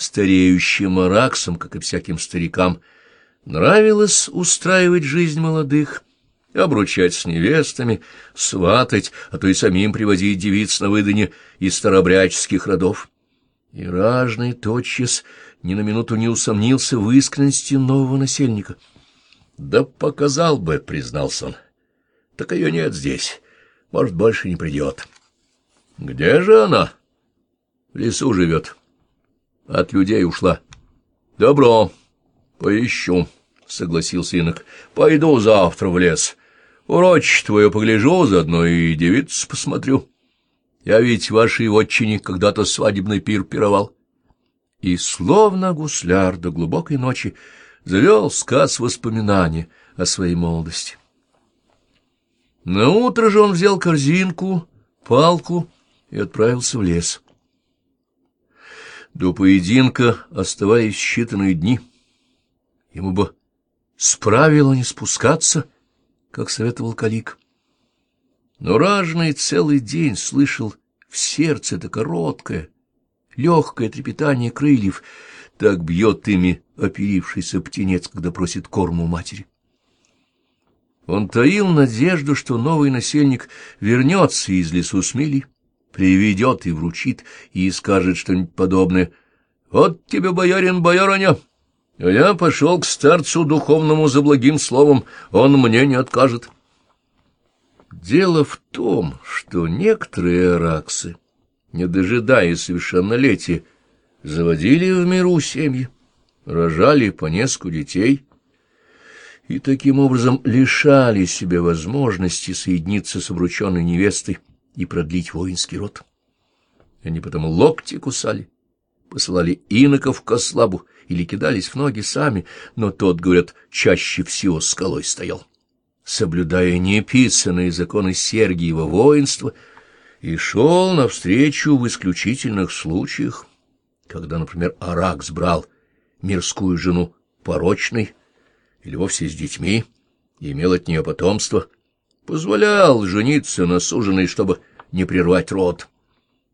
стареющим араксам, как и всяким старикам, нравилось устраивать жизнь молодых, обручать с невестами, сватать, а то и самим привозить девиц на выдане из старобряческих родов. И ражный тотчас ни на минуту не усомнился в искренности нового насельника. — Да показал бы, — признался он. — Так ее нет здесь. Может, больше не придет. — Где же она? — В лесу живет. От людей ушла. — Добро, поищу, — согласился инок. — Пойду завтра в лес. Урочь твое погляжу, заодно и девицу посмотрю. Я ведь вашей вотчине когда-то свадебный пир пировал. И, словно гусляр до глубокой ночи, завел сказ воспоминания о своей молодости. На утро же он взял корзинку, палку и отправился в лес. До поединка оставаясь считанные дни. Ему бы справило не спускаться, как советовал Калик. Но ражный целый день слышал в сердце это короткое, легкое трепетание крыльев, так бьет ими оперившийся птенец, когда просит корму матери. Он таил надежду, что новый насельник вернется из лесу смели, приведет и вручит, и скажет что-нибудь подобное. «Вот тебе, боярин, боярыня, а я пошел к старцу духовному за благим словом, он мне не откажет». Дело в том, что некоторые араксы, не дожидаясь совершеннолетия, заводили в миру семьи, рожали по несколько детей и таким образом лишали себя возможности соединиться с обрученной невестой и продлить воинский род. Они потом локти кусали, посылали иноков к ослабу или кидались в ноги сами, но тот, говорят, чаще всего скалой стоял, соблюдая неписанные законы Сергиева воинства, и шел навстречу в исключительных случаях, когда, например, Аракс брал мирскую жену порочной или вовсе с детьми и имел от нее потомство — позволял жениться на суженой, чтобы не прервать род.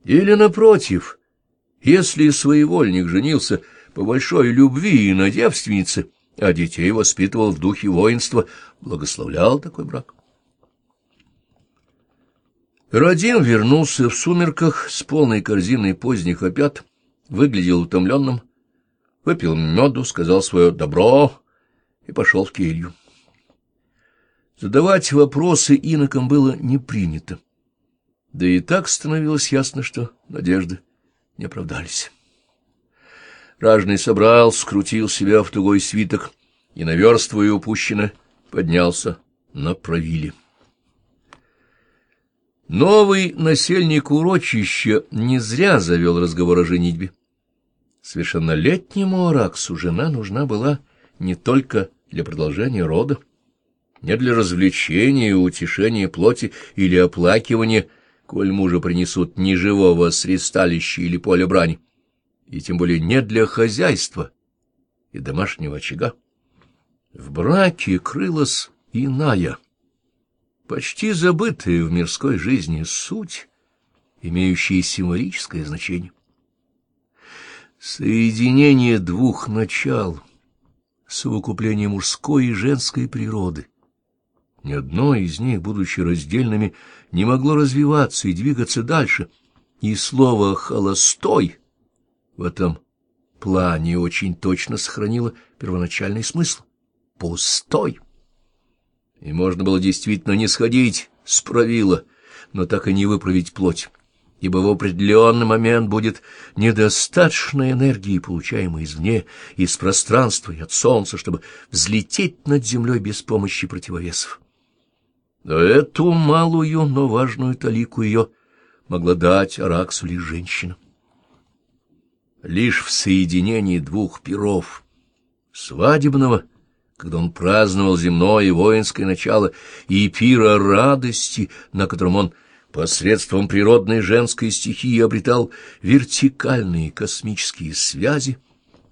Или, напротив, если своевольник женился по большой любви и на девственнице, а детей воспитывал в духе воинства, благословлял такой брак. Радим вернулся в сумерках с полной корзиной поздних опят, выглядел утомленным, выпил меду, сказал свое «добро» и пошел в келью. Задавать вопросы инокам было не принято. Да и так становилось ясно, что надежды не оправдались. Ражный собрал, скрутил себя в тугой свиток и, наверстывая упущено, поднялся на правиле. Новый насельник урочища не зря завел разговор о женитьбе. Совершеннолетнему Араксу жена нужна была не только для продолжения рода, не для развлечения и утешения плоти или оплакивания, коль мужа принесут ни живого с или поля брани, и тем более не для хозяйства и домашнего очага. В браке крылась иная, почти забытая в мирской жизни суть, имеющая символическое значение. Соединение двух начал, совокупление мужской и женской природы — ни одно из них, будучи раздельными, не могло развиваться и двигаться дальше, и слово «холостой» в этом плане очень точно сохранило первоначальный смысл — «пустой». И можно было действительно не сходить с правила, но так и не выправить плоть, ибо в определенный момент будет недостаточно энергии, получаемой извне, из пространства и от солнца, чтобы взлететь над землей без помощи противовесов. Эту малую, но важную талику ее могла дать Араксу лишь женщина. Лишь в соединении двух перов — свадебного, когда он праздновал земное и воинское начало, и пира радости, на котором он посредством природной женской стихии обретал вертикальные космические связи,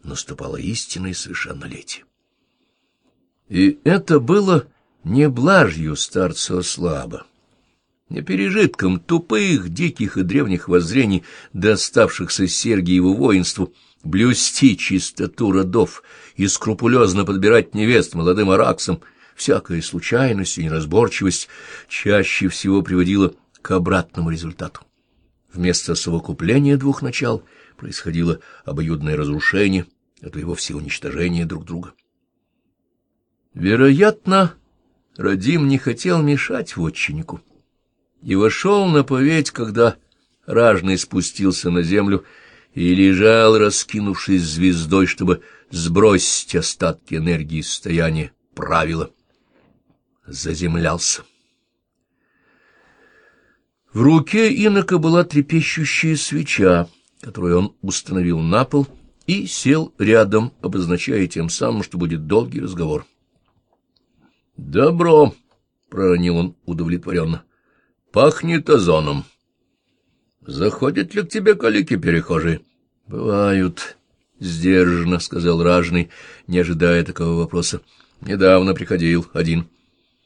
наступало истинное совершеннолетие. И это было не блажью старца слабо, не пережитком тупых, диких и древних воззрений, доставшихся Сергиеву воинству, блюсти чистоту родов и скрупулезно подбирать невест молодым араксам, всякая случайность и неразборчивость чаще всего приводила к обратному результату. Вместо совокупления двух начал происходило обоюдное разрушение, а то и вовсе уничтожение друг друга. Вероятно, Радим не хотел мешать вотчиннику и вошел на поведь, когда ражный спустился на землю и лежал, раскинувшись звездой, чтобы сбросить остатки энергии состояния правила. Заземлялся. В руке инока была трепещущая свеча, которую он установил на пол и сел рядом, обозначая тем самым, что будет долгий разговор. — Добро, — проронил он удовлетворенно, — пахнет озоном. — Заходят ли к тебе калики-перехожие? — Бывают, — сдержанно сказал ражный, не ожидая такого вопроса. — Недавно приходил один.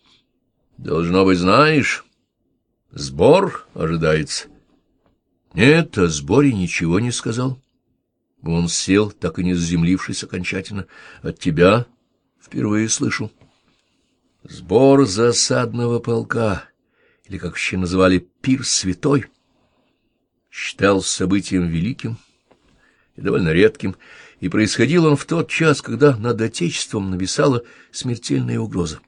— Должно быть, знаешь... Сбор ожидается. Нет, о сборе ничего не сказал. Он сел, так и не заземлившись окончательно. От тебя впервые слышу. Сбор засадного полка, или, как еще называли, пир святой, считал событием великим и довольно редким, и происходил он в тот час, когда над Отечеством нависала смертельная угроза.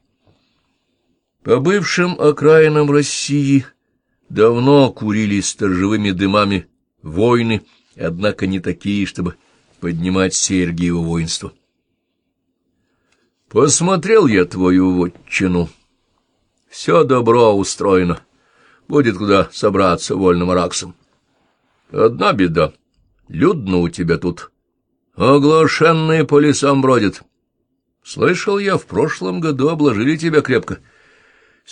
По бывшим окраинам России давно курили сторожевыми дымами войны, однако не такие, чтобы поднимать Сергиево воинство. Посмотрел я твою вотчину. Все добро устроено. Будет куда собраться вольным араксом. Одна беда. Людно у тебя тут. Оглашенные по лесам бродят. Слышал я, в прошлом году обложили тебя крепко —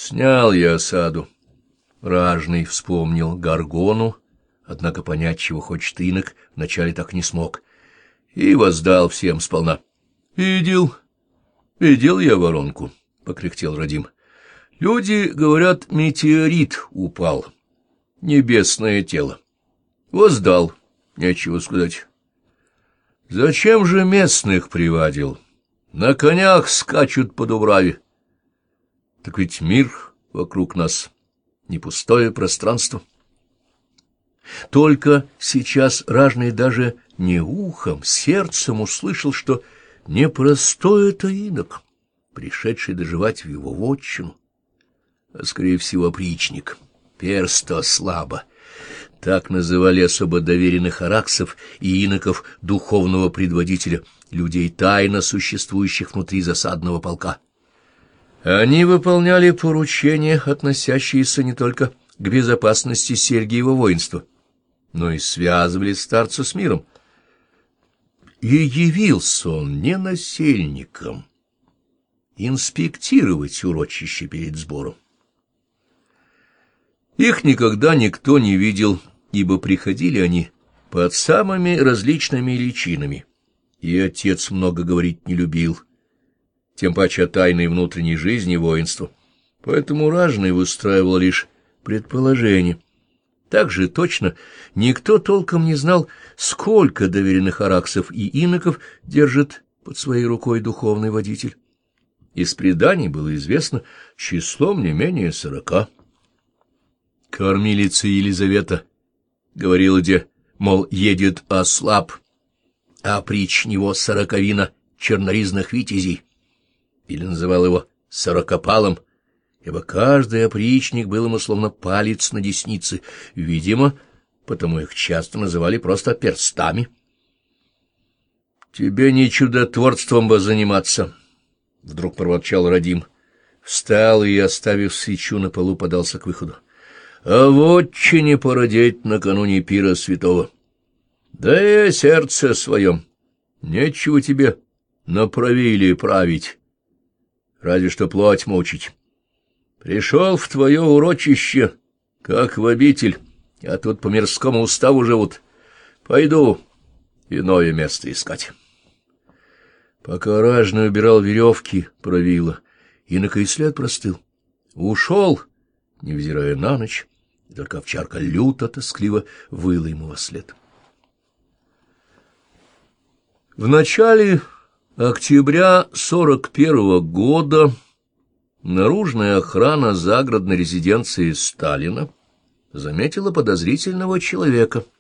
Снял я осаду. Ражный вспомнил Гаргону, однако понять, чего хочет инок, вначале так не смог, и воздал всем сполна. — Видел, видел я воронку, — покряхтел Радим. — Люди говорят, метеорит упал, небесное тело. Воздал, нечего сказать. Зачем же местных приводил? На конях скачут по Дубраве. Так ведь мир вокруг нас не пустое пространство. Только сейчас ражный даже не ухом, сердцем услышал, что непростой это инок, пришедший доживать в его вотчину, а, скорее всего, опричник, персто слабо. Так называли особо доверенных араксов и иноков духовного предводителя, людей, тайно существующих внутри засадного полка. Они выполняли поручения, относящиеся не только к безопасности Сергиева воинства, но и связывали старца с миром. И явился он не насельником, инспектировать урочище перед сбором. Их никогда никто не видел, ибо приходили они под самыми различными личинами, и отец много говорить не любил — тем паче о тайной внутренней жизни воинства. Поэтому ражный выстраивал лишь предположение. Так же точно никто толком не знал, сколько доверенных араксов и иноков держит под своей рукой духовный водитель. Из преданий было известно числом не менее сорока. Кормилица Елизавета говорила, где, мол, едет ослаб, а прич него сороковина черноризных витязей или называл его «сорокопалом», ибо каждый опричник был ему словно палец на деснице, видимо, потому их часто называли просто перстами. «Тебе не чудотворством бы заниматься», — вдруг проворчал Радим. Встал и, оставив свечу на полу, подался к выходу. «А вот че не породеть накануне пира святого. Да и сердце своем. Нечего тебе направили править» разве что плоть мучить. Пришел в твое урочище, как в обитель, а тут по мирскому уставу живут. Пойду иное место искать. Пока ражный убирал веревки, провила, на след простыл. Ушел невзирая на ночь, и только овчарка люто тоскливо выла ему во след. В начале октября сорок первого года наружная охрана загородной резиденции Сталина заметила подозрительного человека —